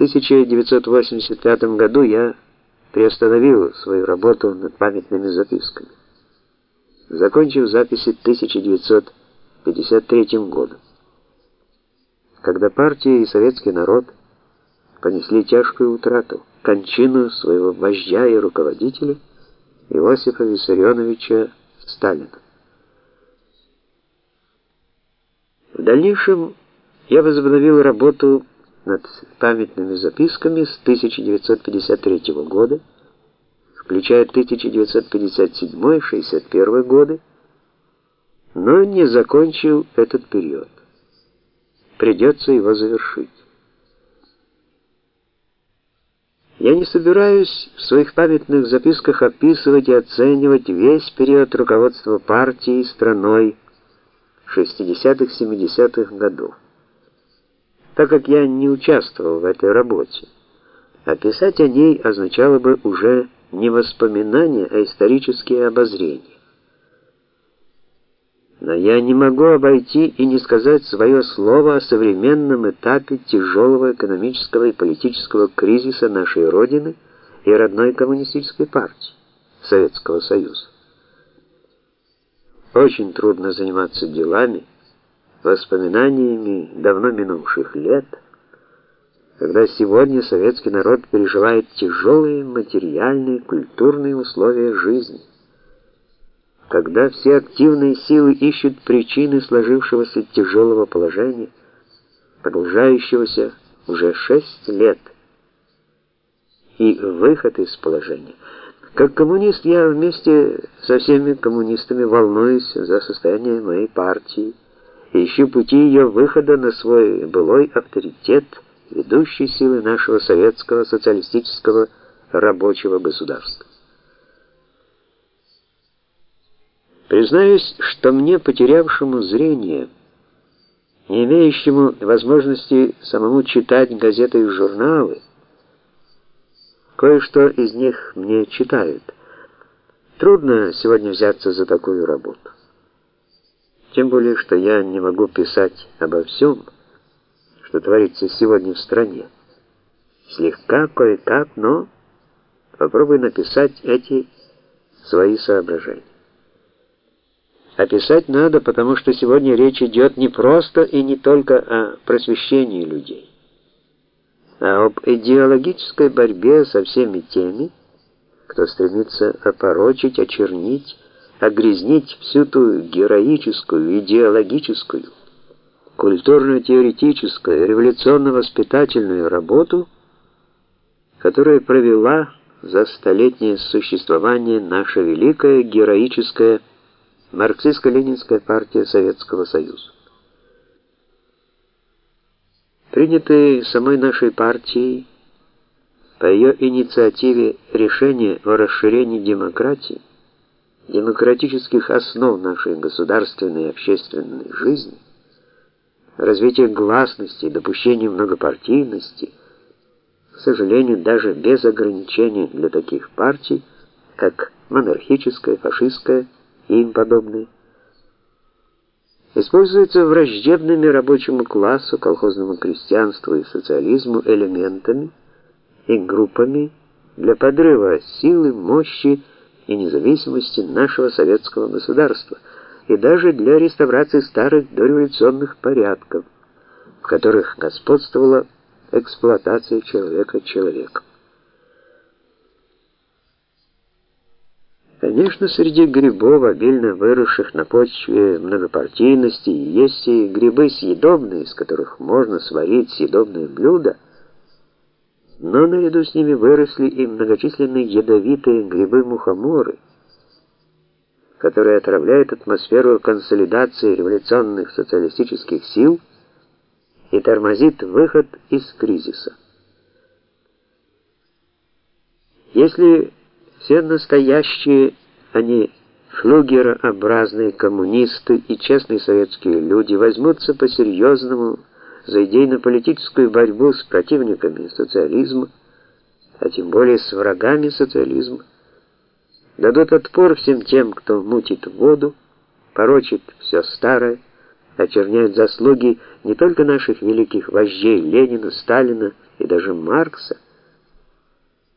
1985 году я приостановил свою работу над памятными записками, закончив записи 1953 годом, когда партия и советский народ понесли тяжкую утрату, кончину своего вождя и руководителя Иосифа Виссарионовича Сталина. В дальнейшем я возобновил работу над памятными записками с 1953 года, включая 1957-61 годы, но не закончил этот период. Придется его завершить. Я не собираюсь в своих памятных записках описывать и оценивать весь период руководства партией страной 60-70-х годов так как я не участвовал в этой работе. А писать о ней означало бы уже не воспоминания, а исторические обозрения. Но я не могу обойти и не сказать свое слово о современном этапе тяжелого экономического и политического кризиса нашей Родины и родной коммунистической партии, Советского Союза. Очень трудно заниматься делами, воспоминаниями давно минувших лет, когда сегодня советский народ переживает тяжелые материальные, культурные условия жизни, когда все активные силы ищут причины сложившегося тяжелого положения, продолжающегося уже шесть лет, и выход из положения. Как коммунист я вместе со всеми коммунистами волнуюсь за состояние моей партии, ищу пути ее выхода на свой былой авторитет ведущей силы нашего советского социалистического рабочего государства. Признаюсь, что мне, потерявшему зрение, не имеющему возможности самому читать газеты и журналы, кое-что из них мне читают. Трудно сегодня взяться за такую работу. Тем более, что я не могу писать обо всем, что творится сегодня в стране. Слегка, кое-как, но попробуй написать эти свои соображения. Описать надо, потому что сегодня речь идет не просто и не только о просвещении людей, а об идеологической борьбе со всеми теми, кто стремится опорочить, очернить, огрязнить всю ту героическую, идеологическую, культурно-теоретическую, революционно-воспитательную работу, которую провела за столетнее существование наша великая героическая марксистско-ленинская партия Советского Союза. Принятые самой нашей партией по ее инициативе решение о расширении демократии демократических основ нашей государственной и общественной жизни, развитие гласности допущение многопартийности, к сожалению, даже без ограничений для таких партий, как монархическая, фашистская и им подобные, используется враждебными рабочему классу, колхозному крестьянству и социализму элементами и группами для подрыва силы, мощи и независимости нашего советского государства, и даже для реставрации старых дореволюционных порядков, в которых господствовала эксплуатация человека человеком. Конечно, среди грибов, обильно выросших на почве многопартийности, есть и грибы съедобные, из которых можно сварить съедобное блюдо, но наряду с ними выросли и многочисленные ядовитые грибы-мухоморы, которые отравляют атмосферу консолидации революционных социалистических сил и тормозит выход из кризиса. Если все настоящие, они флюгерообразные коммунисты и честные советские люди возьмутся по-серьезному за идейно-политическую борьбу с противниками социализма, а тем более с врагами социализма, дадут отпор всем тем, кто мутит воду, порочит все старое, очерняет заслуги не только наших великих вождей Ленина, Сталина и даже Маркса,